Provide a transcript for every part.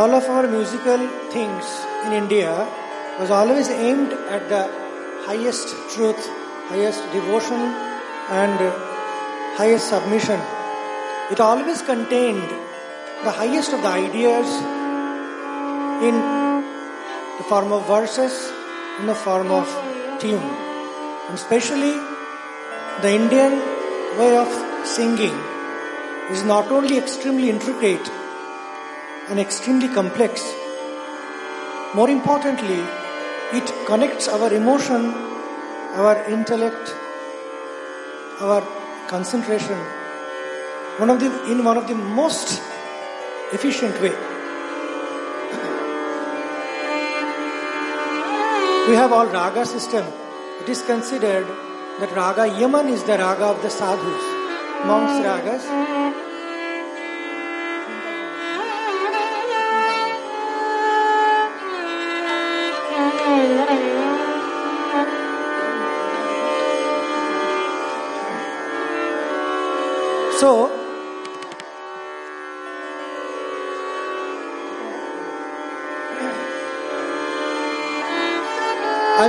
all of our musical things in India was always aimed at the highest truth, highest devotion, and highest submission. It always contained the highest of the ideas in the form of verses, in the form of tune. And especially the Indian way of singing is not only extremely intricate and extremely complex, more importantly, it connects our emotion, our intellect, our concentration one of the, in one of the most efficient way. We have all raga system. It is considered that raga Yaman is the raga of the sadhus, monks ragas.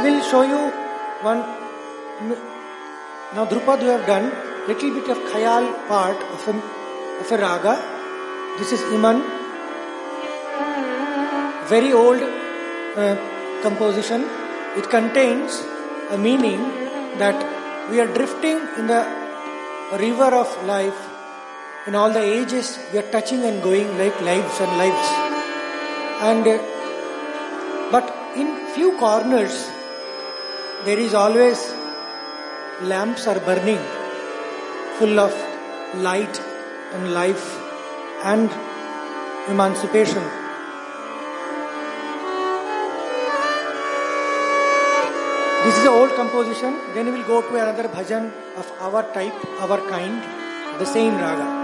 Will show you one. Now, Dhrupad, you have done little bit of khayal part of a, of a raga. This is Iman, very old uh, composition. It contains a meaning that we are drifting in the river of life. In all the ages, we are touching and going like lives and lives. And uh, but in few corners there is always lamps are burning full of light and life and emancipation. This is an old composition. Then we will go to another bhajan of our type, our kind, the same raga.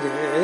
Yeah.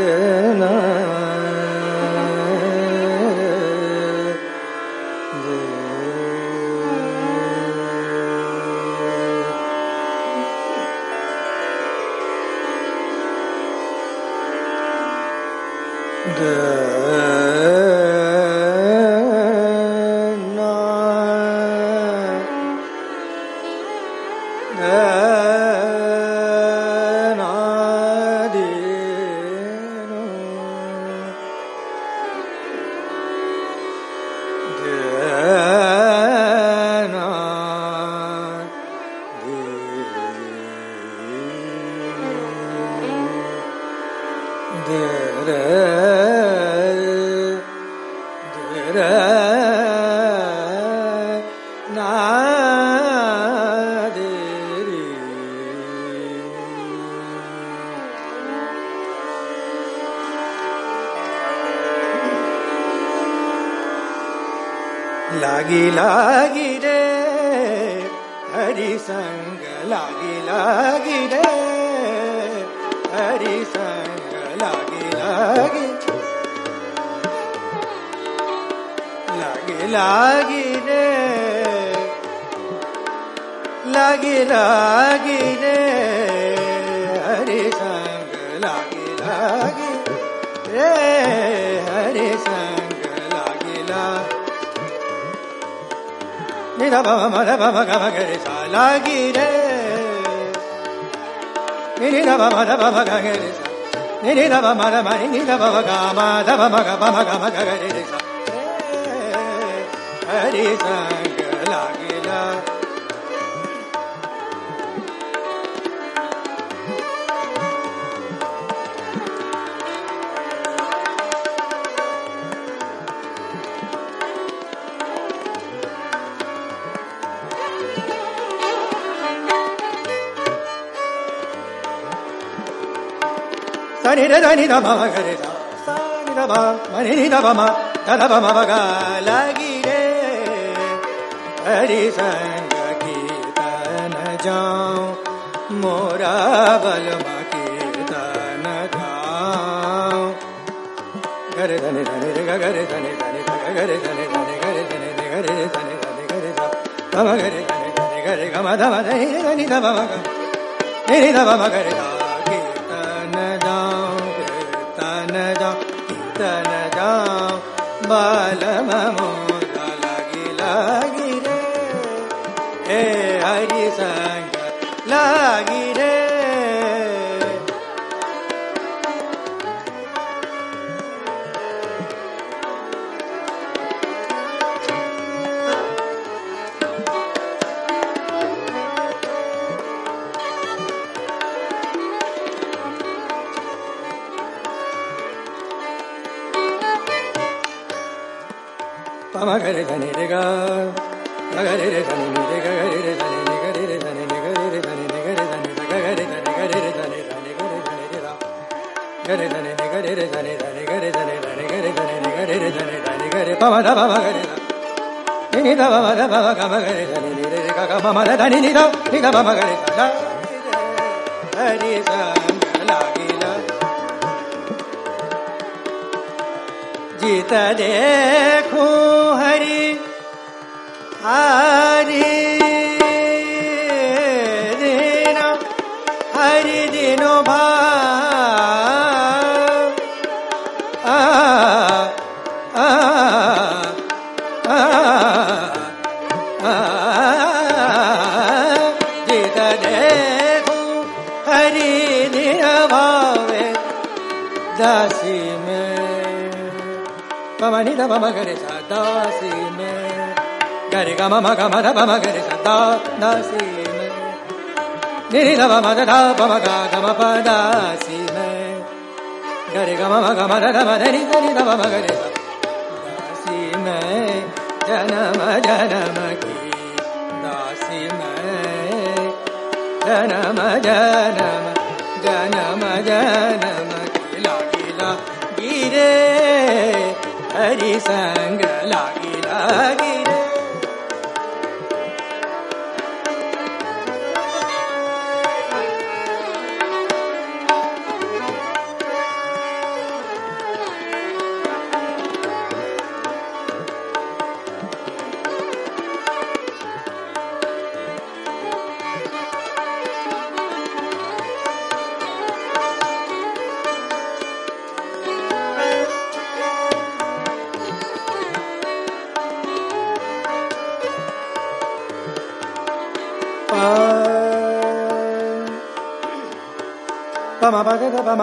ಲಾಗಿ ಲಾಗಿ ಹರಿ ಸಂಗ ಲಾಗಿ ಲಾಗಿ ಲಾಗಿನೇ ಲಾಗಿ ಲಾಗಿನೇ ಹರಿ ಸಂಗ ಲಾಗಿ ಲಾಗಿ ರೇ ಹರಿ ಸಂಗ ಲಾಗಿ ನಿಧ ಭವ ಮದ ಭವ ಗಮ ಗರಿ ಸಾಲಾಗಿ ರೇ ನಿಧ ಭವ ಮದ ಭವ ಗರಿ ಸಾ ನಿಧ ಭವ ಮದ ಮರಿ ನಿಧ ಭವ ಗ ಮದ ಭವ ಗ ಭವ ಗಮ ಗರಿ ಸಾ ద బమ గ బమ గమ గ గరి రే సా హరి సంగ లాగి లా సని ర దని ద మమ గరి సా సని ద బ మని ని ద బమ ద ద బమ బ గ లాగి हरि संगीतन जाऊं मोरा बल कीर्तन गाऊं घर धन धन रे घर धन धन घर धन धन घर धन घर धन धन घर धम घर धन धन घर गम धम धनि धनि धम गम धनि धम घर कीर्तन जाऊं कीर्तन जाऊं कीर्तन जाऊं बाल ममो గరి ధని రే గా గరి రే ధని ని రే గరి రే ధని ని గరి రే ధని ని గరి రే ధని ని గరి ధని ర గరి ధని గరి రే ధని ధని గరి ధని రే రా గరి ధని ని గరి రే ధని ధని గరి ధని ధని గరి ధని ని గరి రే ధని ధని గరి పమ ధ పమ గరి ధ ని ని ధ పమ ధ పమ గమ గరి ధని ని రే గా గ పమ ధ ధని ని ధ ని ధ పమ గరి ధ హరి సంగ లాగి లా जीत देखो हरि हरि दिन हरि दिनो भाव आ आ आ आ जीत देखो gari gama ma ma ga ma da ba ma gari sa da na si me ni ni da ba ma da da ba ma ga ga ma pa da si me jana ma jana ma da da ma da ni da ni da ba ma gari sa da si ki la si me janam janam la ki la gire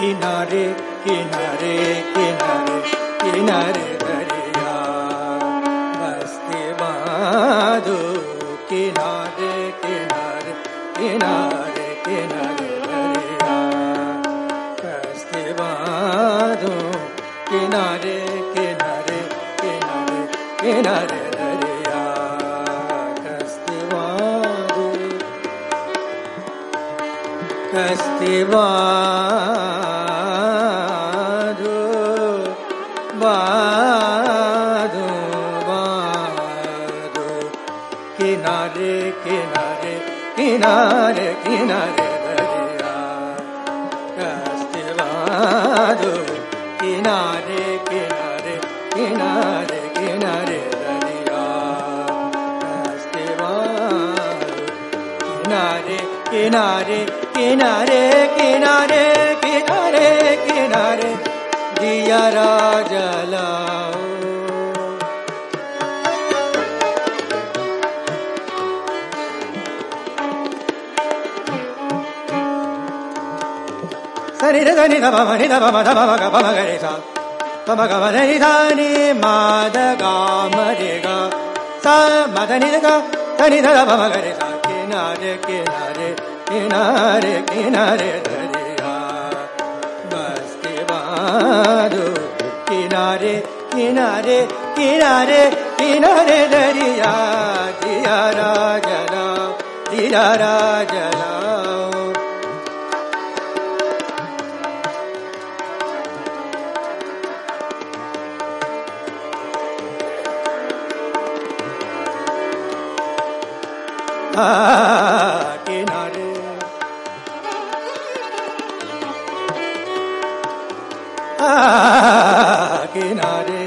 किनारे किनारे किनारे किनारे दरिया। बस्ती बांधो, किनारे किनारे किनारे किनारे दरिया। बस्ती बांधो, किनारे किनारे किनारे किनारे दरिया। किनारे किनारे दरिया किनारे किनारे किनारे किनारे दरिया किनारे किनारे किनारे किनारे किनारे किनारे, दिया जलाओ దని దని దని దని దని దని మాద గామరి గా సా మదని గా దని ద మగరి సా కినారే కినారే కినారే కినారే దరియా బస్తి బాదు కినారే కినారే కినారే కినారే దరియా దియా రాజనా దియా రాజనా কিনারে কিনারে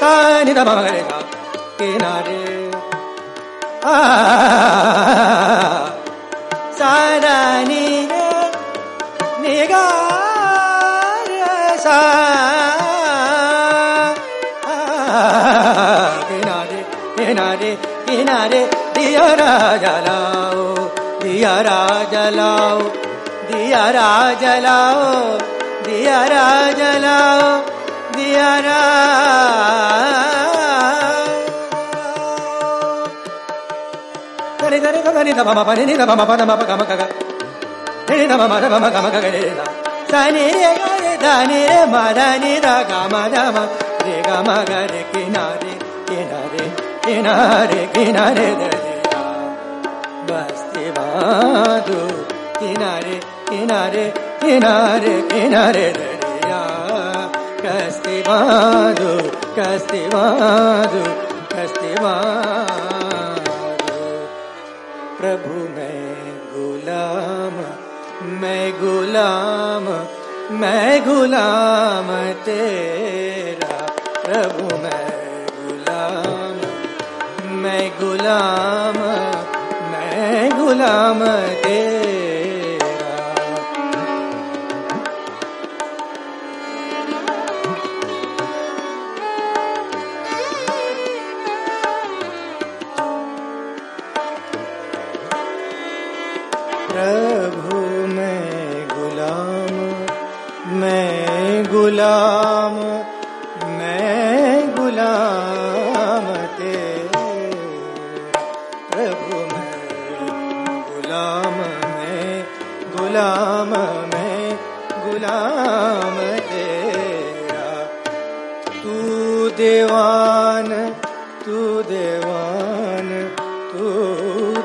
তানি দাবা রে কিনারে সারা दिया राजा लाओ दिया राजा लाओ दिया राजा लाओ दिया राजा लाओ दिया Gani gani ga gani da ma pa ni da ma pa da ma pa ga ma ga ga. Ni da ma ma da ma ma ga ma ga ga ni दो किनारे किनारे किनारे किनारे दरिया। कस्ते बांधो कस्ते बांधो कस्ते बांधो प्रभु, मैं गुलाम मैं गुलाम मैं गुलाम तेरा। प्रभु, मैं गुलाम मैं गुलाम। गुलाम तेरा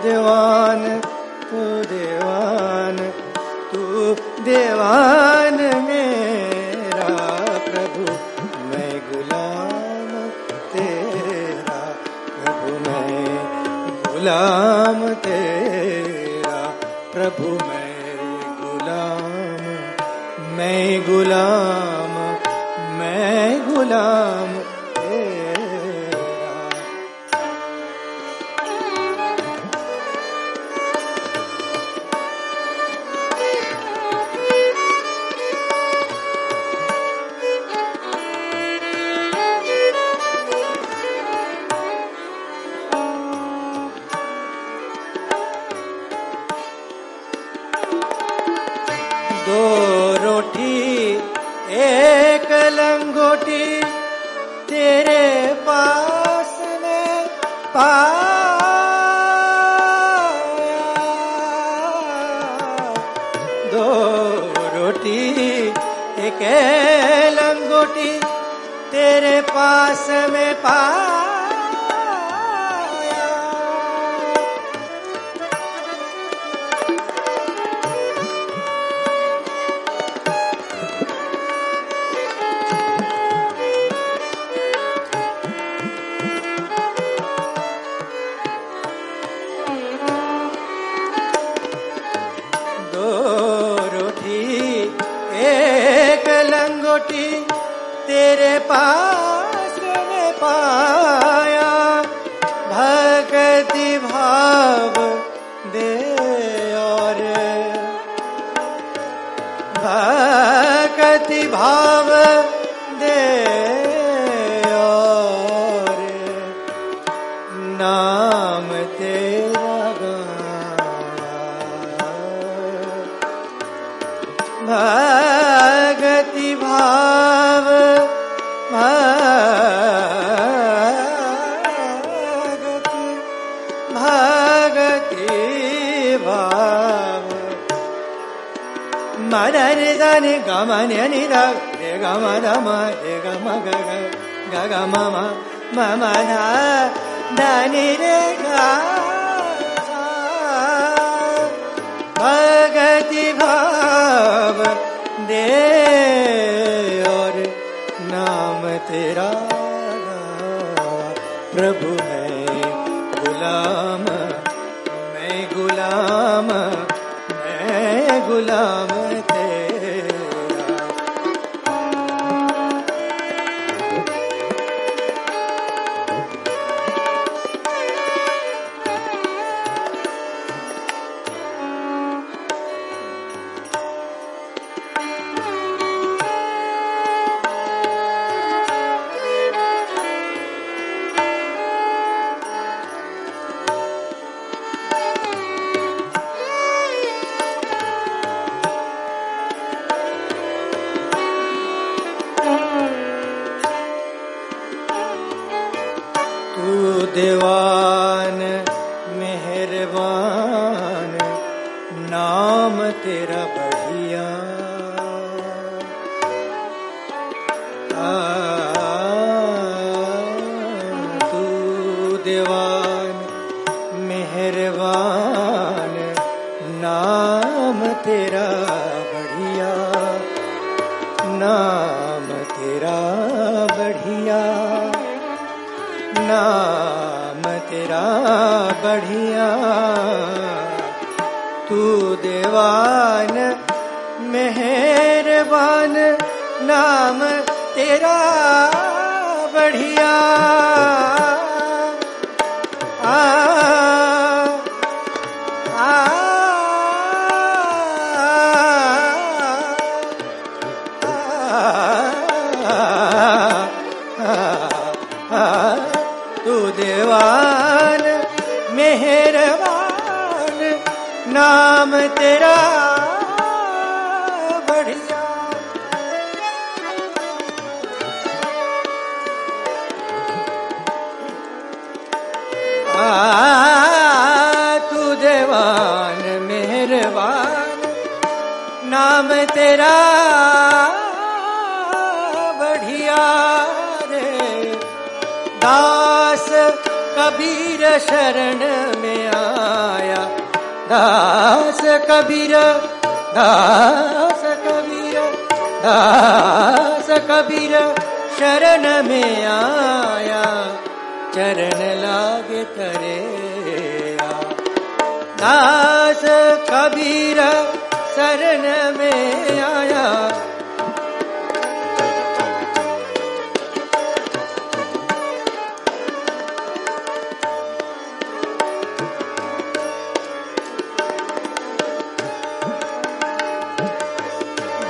देवान तू देवान तू देवान। भगति भाव। भगति भगति भाव। मन निधन गमन निध रे गम रम रे गम ग गम मम मम धा धनि रे गा भाव दे और नाम तेरा प्रभु है गुलाम मैं गुलाम मैं गुलाम दीवान मेहरबान नाम तेरा बढ़िया। तू देवान मेहरबान नाम तेरा बढ़िया। बढ़िया रे। दास कबीर शरण में आया। दास कबीर दास कबीर दास कबीर शरण में आया। चरण लागे करे दास कबीर शरण में आया।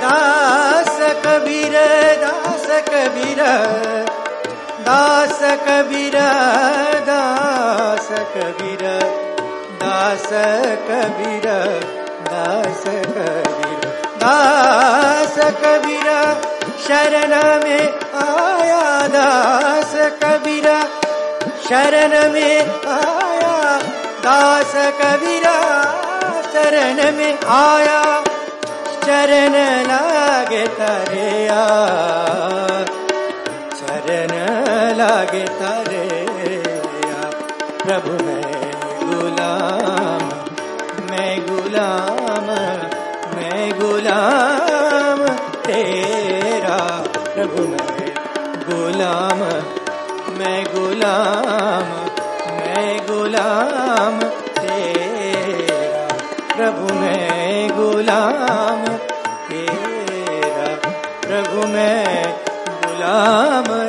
दास कबीर दास कबीर दास कबीर दास कबीर दास कबीर। शरण में आया दास कबीरा शरण में आया दास कबीरा शरण में आया, चरण लागे तारे चरण लागे तारे प्रभु मैं गुलाम। मैं गुलाम मैं गुलाम, तेरा प्रभु मैं गुलाम मैं गुलाम मैं गुलाम, तेरा प्रभु मैं गुलाम, तेरा प्रभु मैं गुलाम।